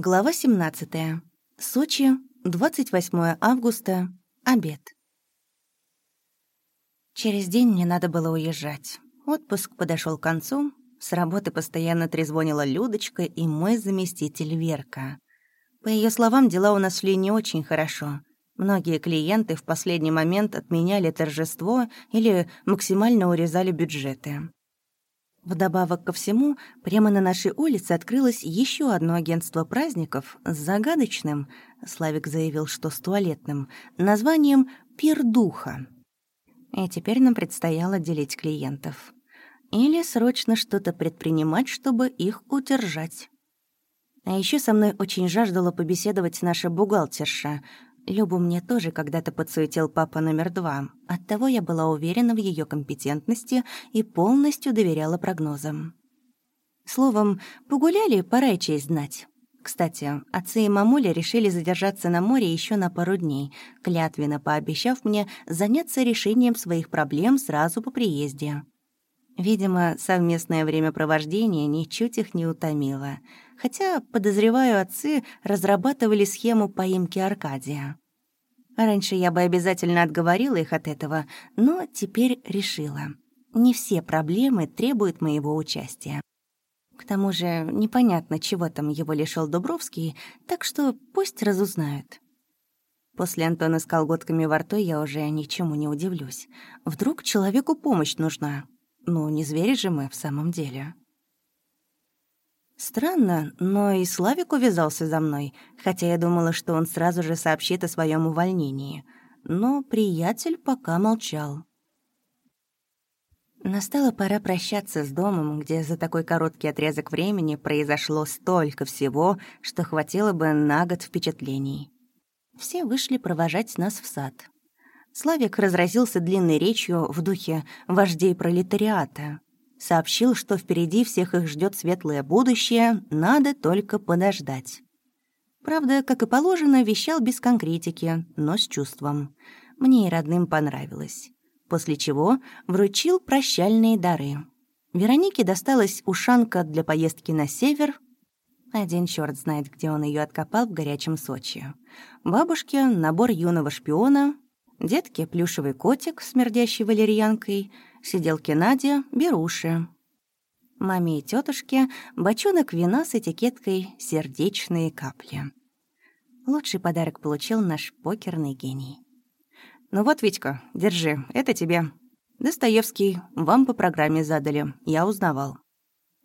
Глава 17. Сочи, 28 августа. Обед. Через день мне надо было уезжать. Отпуск подошел к концу. С работы постоянно трезвонила Людочка и мой заместитель Верка. По ее словам, дела у нас шли не очень хорошо. Многие клиенты в последний момент отменяли торжество или максимально урезали бюджеты. Вдобавок ко всему, прямо на нашей улице открылось еще одно агентство праздников с загадочным, Славик заявил, что с туалетным, названием «Пир духа». И теперь нам предстояло делить клиентов. Или срочно что-то предпринимать, чтобы их удержать. А еще со мной очень жаждала побеседовать наша бухгалтерша, Любу мне тоже когда-то подсуетил папа номер два. Оттого я была уверена в ее компетентности и полностью доверяла прогнозам. Словом, погуляли, пора и честь знать. Кстати, отцы и мамуля решили задержаться на море еще на пару дней, клятвенно пообещав мне заняться решением своих проблем сразу по приезде. Видимо, совместное времяпровождение ничуть их не утомило — хотя, подозреваю, отцы разрабатывали схему поимки Аркадия. Раньше я бы обязательно отговорила их от этого, но теперь решила. Не все проблемы требуют моего участия. К тому же непонятно, чего там его лишил Дубровский, так что пусть разузнают. После Антона с колготками во рту я уже ничему не удивлюсь. Вдруг человеку помощь нужна? Ну, не звери же мы в самом деле. Странно, но и Славик увязался за мной, хотя я думала, что он сразу же сообщит о своем увольнении. Но приятель пока молчал. Настала пора прощаться с домом, где за такой короткий отрезок времени произошло столько всего, что хватило бы на год впечатлений. Все вышли провожать нас в сад. Славик разразился длинной речью в духе вождей пролетариата сообщил, что впереди всех их ждет светлое будущее, надо только подождать. Правда, как и положено, вещал без конкретики, но с чувством. Мне и родным понравилось. После чего вручил прощальные дары. Веронике досталась ушанка для поездки на север. Один черт знает, где он ее откопал в горячем Сочи. Бабушке — набор юного шпиона, детке — плюшевый котик, смердящий валерьянкой — сиделке Надя — беруши. Маме и тетушке бочонок вина с этикеткой «Сердечные капли». Лучший подарок получил наш покерный гений. «Ну вот, Витька, держи, это тебе. Достоевский, вам по программе задали, я узнавал».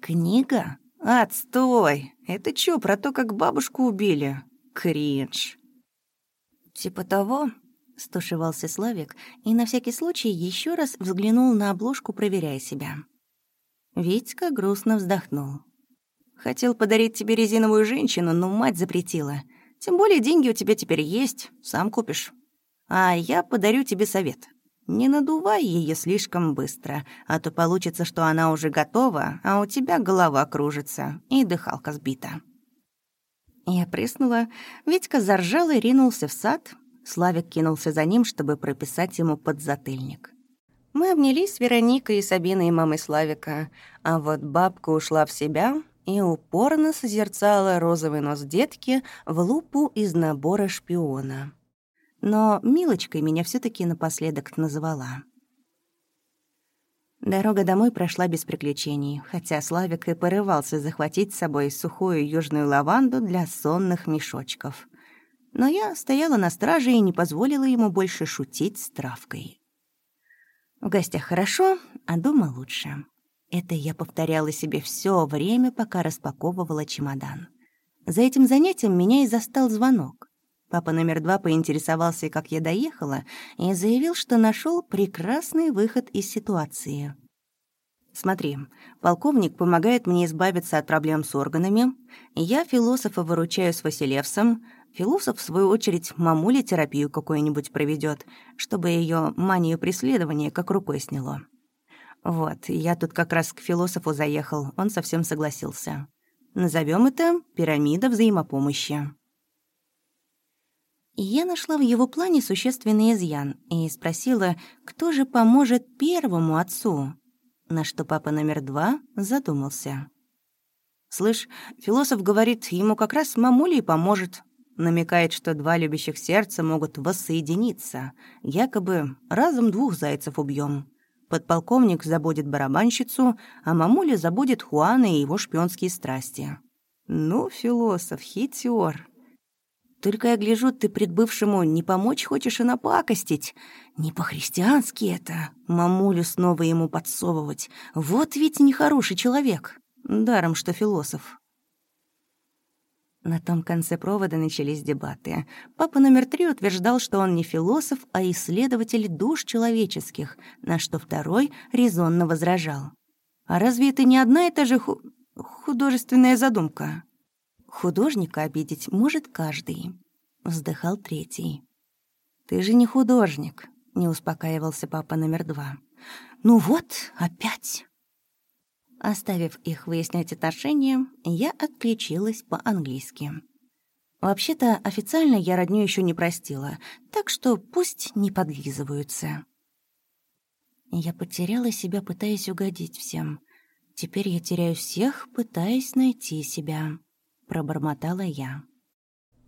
«Книга? Отстой! Это чё, про то, как бабушку убили? Кринж!» «Типа того?» — стушевался Славик и на всякий случай еще раз взглянул на обложку, проверяя себя. Витька грустно вздохнул. «Хотел подарить тебе резиновую женщину, но мать запретила. Тем более деньги у тебя теперь есть, сам купишь. А я подарю тебе совет. Не надувай ее слишком быстро, а то получится, что она уже готова, а у тебя голова кружится и дыхалка сбита». Я прыснула, Витька заржал и ринулся в сад, Славик кинулся за ним, чтобы прописать ему подзатыльник. Мы обнялись с Вероникой и Сабиной и мамой Славика, а вот бабка ушла в себя и упорно созерцала розовый нос детки в лупу из набора шпиона. Но Милочкой меня все таки напоследок назвала. Дорога домой прошла без приключений, хотя Славик и порывался захватить с собой сухую южную лаванду для сонных мешочков но я стояла на страже и не позволила ему больше шутить с травкой. В гостях хорошо, а дома лучше. Это я повторяла себе все время, пока распаковывала чемодан. За этим занятием меня и застал звонок. Папа номер два поинтересовался, как я доехала, и заявил, что нашел прекрасный выход из ситуации. Смотри, полковник помогает мне избавиться от проблем с органами, я философа выручаю с Василевсом, Философ, в свою очередь, мамуле терапию какую-нибудь проведет, чтобы ее манию преследования как рукой сняло. Вот, я тут как раз к философу заехал, он совсем согласился. Назовем это «пирамида взаимопомощи». Я нашла в его плане существенный изъян и спросила, кто же поможет первому отцу, на что папа номер два задумался. Слышь, философ говорит, ему как раз мамуля и поможет. Намекает, что два любящих сердца могут воссоединиться. Якобы разом двух зайцев убьем. Подполковник забудет барабанщицу, а мамуля забудет Хуана и его шпионские страсти. Ну, философ, хитер. Только я гляжу, ты предбывшему не помочь хочешь и напакостить. Не по-христиански это. Мамулю снова ему подсовывать. Вот ведь нехороший человек. Даром, что философ. На том конце провода начались дебаты. Папа номер три утверждал, что он не философ, а исследователь душ человеческих, на что второй резонно возражал. «А разве это не одна и та же ху... художественная задумка?» «Художника обидеть может каждый», — вздыхал третий. «Ты же не художник», — не успокаивался папа номер два. «Ну вот, опять». Оставив их выяснять отношения, я отключилась по-английски. Вообще-то, официально я родню еще не простила, так что пусть не подлизываются. Я потеряла себя, пытаясь угодить всем. Теперь я теряю всех, пытаясь найти себя, пробормотала я.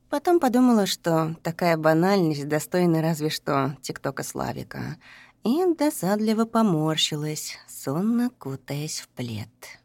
Потом подумала, что такая банальность достойна разве что ТикТока Славика — и досадливо поморщилась, сонно кутаясь в плед.